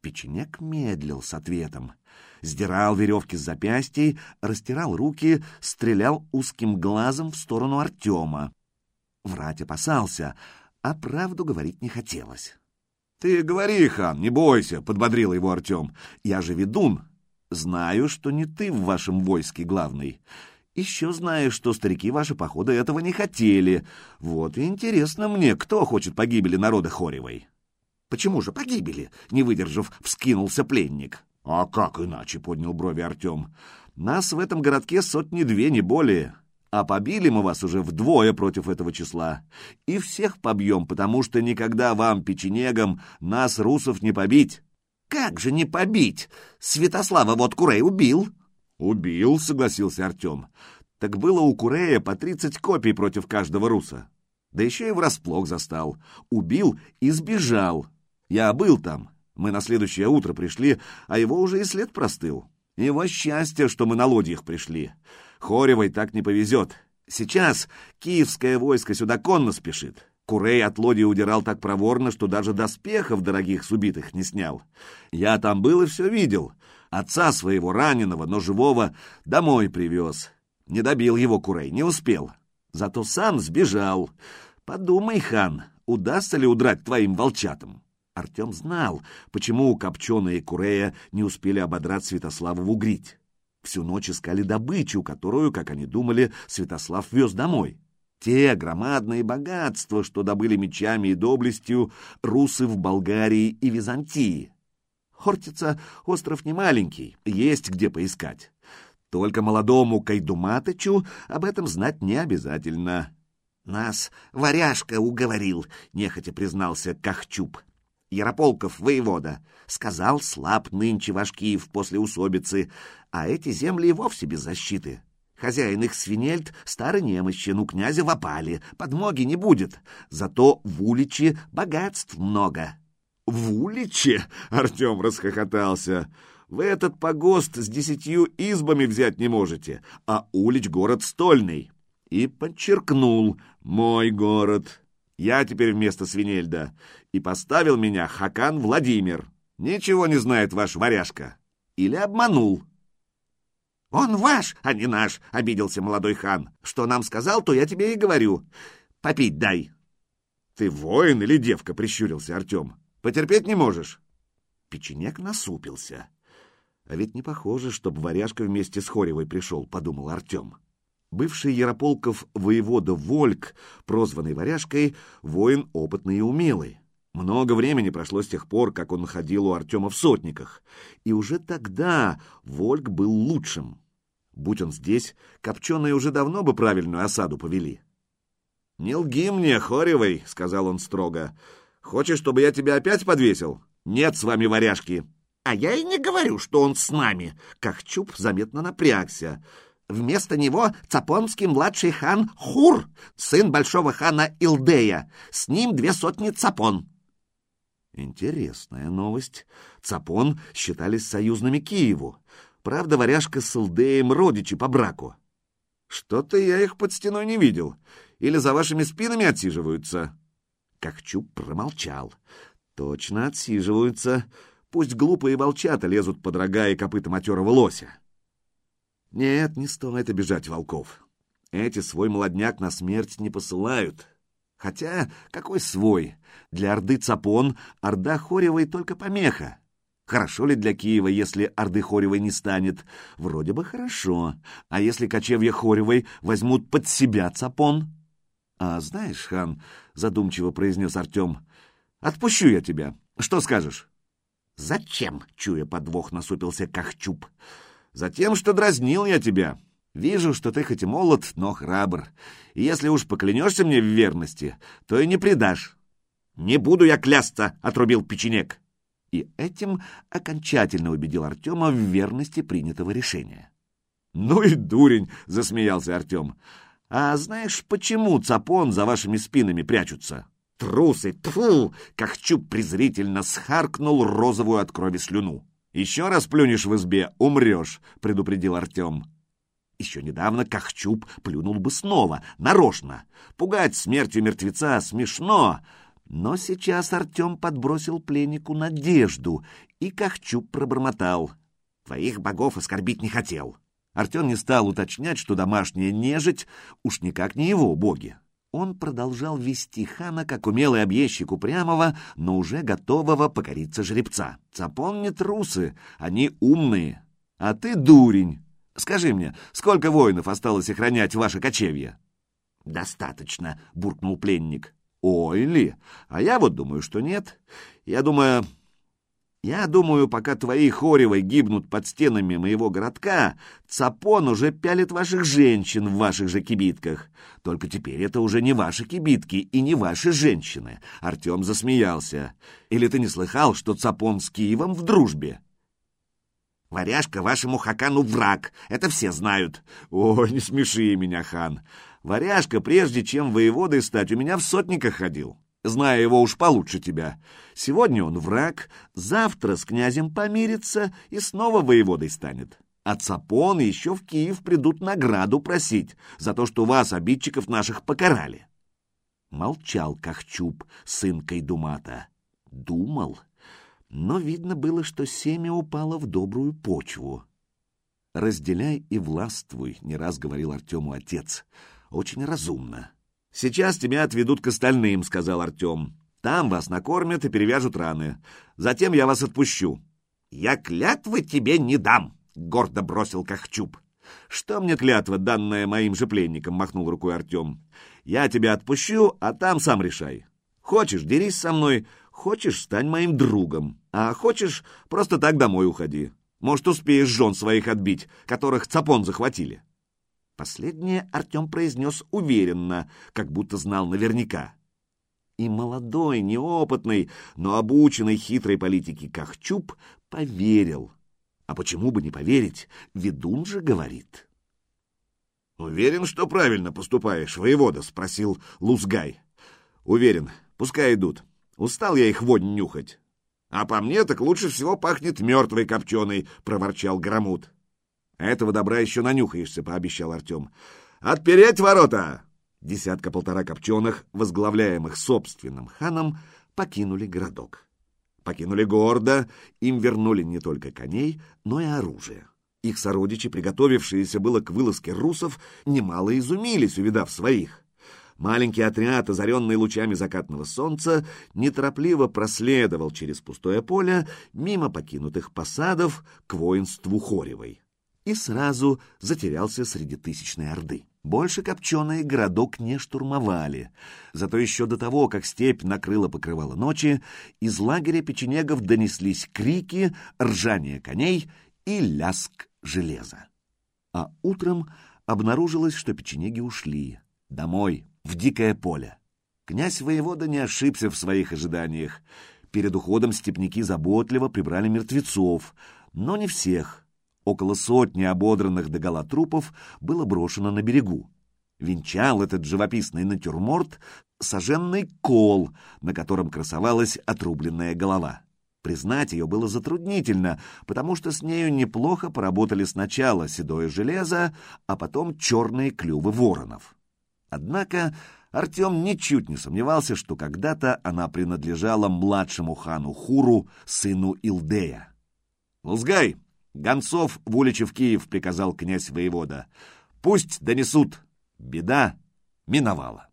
Печенек медлил с ответом. Сдирал веревки с запястий, растирал руки, стрелял узким глазом в сторону Артема. Врать опасался, а правду говорить не хотелось. — Ты говори, хан, не бойся, — подбодрил его Артем. — Я же ведун. Знаю, что не ты в вашем войске главный. Еще знаю, что старики ваши походы этого не хотели. Вот и интересно мне, кто хочет погибели народа Хоревой. — Почему же погибели? — не выдержав, вскинулся пленник. — А как иначе? — поднял брови Артем. — Нас в этом городке сотни-две, не более. А побили мы вас уже вдвое против этого числа. И всех побьем, потому что никогда вам, печенегам, нас, русов, не побить. Как же не побить? Святослава вот Курей убил. Убил, согласился Артем. Так было у Курея по тридцать копий против каждого руса. Да еще и врасплох застал. Убил и сбежал. Я был там. Мы на следующее утро пришли, а его уже и след простыл. Его счастье, что мы на лодьях пришли. Хоревой так не повезет. Сейчас киевское войско сюда конно спешит. Курей от лоди удирал так проворно, что даже доспехов дорогих с убитых не снял. Я там был и все видел. Отца своего раненого, но живого, домой привез. Не добил его Курей, не успел. Зато сам сбежал. Подумай, хан, удастся ли удрать твоим волчатам? Артем знал, почему Копченые и Курея не успели ободрать Святослава в. Всю ночь искали добычу, которую, как они думали, Святослав вез домой. Те громадные богатства, что добыли мечами и доблестью русы в Болгарии и Византии. Хортица — остров немаленький, есть где поискать. Только молодому Кайдуматычу об этом знать не обязательно. «Нас варяжка уговорил», — нехотя признался Кахчуп. Ярополков, воевода, сказал, слаб нынче Вашкиев после усобицы, а эти земли и вовсе без защиты. Хозяин их свинельт старый немощен, у князя в подмоги не будет, зато в Уличе богатств много. — В Уличе? — Артем расхохотался. — Вы этот погост с десятью избами взять не можете, а Улич — город стольный. И подчеркнул «мой город». Я теперь вместо Свинельда. И поставил меня Хакан Владимир. Ничего не знает ваш варяжка. Или обманул. «Он ваш, а не наш», — обиделся молодой хан. «Что нам сказал, то я тебе и говорю. Попить дай». «Ты воин или девка?» — прищурился Артем. «Потерпеть не можешь?» Печенек насупился. «А ведь не похоже, чтобы варяжка вместе с Хоревой пришел», — подумал Артем. Бывший Ярополков воевода Вольк, прозванный Варяжкой, воин опытный и умелый. Много времени прошло с тех пор, как он ходил у Артема в сотниках, и уже тогда Вольк был лучшим. Будь он здесь, копченые уже давно бы правильную осаду повели. — Не лги мне, Хоревой, — сказал он строго. — Хочешь, чтобы я тебя опять подвесил? Нет с вами варяжки. — А я и не говорю, что он с нами. Кахчуп заметно напрягся. Вместо него Цапонский младший хан Хур, сын большого хана Илдея. С ним две сотни Цапон. Интересная новость. Цапон считались союзными Киеву. Правда, варяжка с Илдеем родичи по браку. Что-то я их под стеной не видел. Или за вашими спинами отсиживаются? Кахчуп промолчал. Точно отсиживаются. Пусть глупые волчата лезут под рога и копыта матерого лося. Нет, не стоит обижать волков. Эти свой молодняк на смерть не посылают. Хотя, какой свой? Для Орды Цапон Орда Хоревой только помеха. Хорошо ли для Киева, если Орды Хоревой не станет? Вроде бы хорошо. А если кочевья Хоревой возьмут под себя Цапон? А знаешь, хан, задумчиво произнес Артем, отпущу я тебя. Что скажешь? Зачем? Чуя подвох, насупился Кахчуп. Затем, что дразнил я тебя. Вижу, что ты хоть и молод, но храбр. И если уж поклянешься мне в верности, то и не предашь. Не буду я клясться, — отрубил печенек. И этим окончательно убедил Артема в верности принятого решения. «Ну и дурень!» — засмеялся Артем. «А знаешь, почему цапон за вашими спинами прячутся?» «Трусы! Тьфу!» — как чуб презрительно схаркнул розовую от крови слюну. «Еще раз плюнешь в избе, умрешь», — предупредил Артем. Еще недавно Кахчуп плюнул бы снова, нарочно. Пугать смертью мертвеца смешно, Но сейчас Артем подбросил пленнику надежду, и Кахчуп пробормотал. «Твоих богов оскорбить не хотел». Артем не стал уточнять, что домашняя нежить уж никак не его боги. Он продолжал вести хана как умелый объездчик упрямого, но уже готового покориться жеребца. Цапон не трусы, они умные. А ты дурень. Скажи мне, сколько воинов осталось охранять ваше кочевье? «Достаточно», — буркнул пленник. «Ой ли, а я вот думаю, что нет. Я думаю, я думаю, пока твои хоревы гибнут под стенами моего городка, Цапон уже пялит ваших женщин в ваших же кибитках. Только теперь это уже не ваши кибитки и не ваши женщины. Артем засмеялся. Или ты не слыхал, что Цапон с Киевом в дружбе? Варяжка вашему Хакану враг, это все знают. Ой, не смеши меня, хан. Варяжка, прежде чем воеводой стать, у меня в сотниках ходил зная его уж получше тебя. Сегодня он враг, завтра с князем помирится и снова воеводой станет. А Цапон еще в Киев придут награду просить за то, что вас, обидчиков наших, покарали. Молчал Кахчуб, сын Кайдумата. Думал, но видно было, что семя упало в добрую почву. «Разделяй и властвуй», — не раз говорил Артему отец. «Очень разумно». «Сейчас тебя отведут к остальным», — сказал Артем. «Там вас накормят и перевяжут раны. Затем я вас отпущу». «Я клятвы тебе не дам», — гордо бросил Кахчуб. «Что мне клятва, данная моим же пленникам?» — махнул рукой Артем. «Я тебя отпущу, а там сам решай. Хочешь, дерись со мной, хочешь, стань моим другом, а хочешь, просто так домой уходи. Может, успеешь жен своих отбить, которых цапон захватили». Последнее Артем произнес уверенно, как будто знал наверняка. И молодой, неопытный, но обученный хитрой политике Кахчуп поверил. А почему бы не поверить? Ведун же говорит. «Уверен, что правильно поступаешь, воевода?» — спросил Лузгай. «Уверен. Пускай идут. Устал я их вонь нюхать». «А по мне так лучше всего пахнет мертвой копченой», — проворчал Громут. «Этого добра еще нанюхаешься», — пообещал Артем. «Отпереть ворота!» Десятка-полтора копченых, возглавляемых собственным ханом, покинули городок. Покинули гордо, им вернули не только коней, но и оружие. Их сородичи, приготовившиеся было к вылазке русов, немало изумились, увидав своих. Маленький отряд, озаренный лучами закатного солнца, неторопливо проследовал через пустое поле, мимо покинутых посадов, к воинству Хоревой и сразу затерялся среди тысячной орды. Больше копченые городок не штурмовали. Зато еще до того, как степь накрыла покрывало ночи, из лагеря печенегов донеслись крики, ржание коней и ляск железа. А утром обнаружилось, что печенеги ушли. Домой, в дикое поле. Князь-воевода не ошибся в своих ожиданиях. Перед уходом степняки заботливо прибрали мертвецов, но не всех — Около сотни ободранных догола трупов было брошено на берегу. Венчал этот живописный натюрморт соженный кол, на котором красовалась отрубленная голова. Признать ее было затруднительно, потому что с нею неплохо поработали сначала седое железо, а потом черные клювы воронов. Однако Артем ничуть не сомневался, что когда-то она принадлежала младшему хану Хуру, сыну Илдея. «Лузгай, Гонцов в уличе в Киев приказал князь воевода. Пусть донесут. Беда миновала.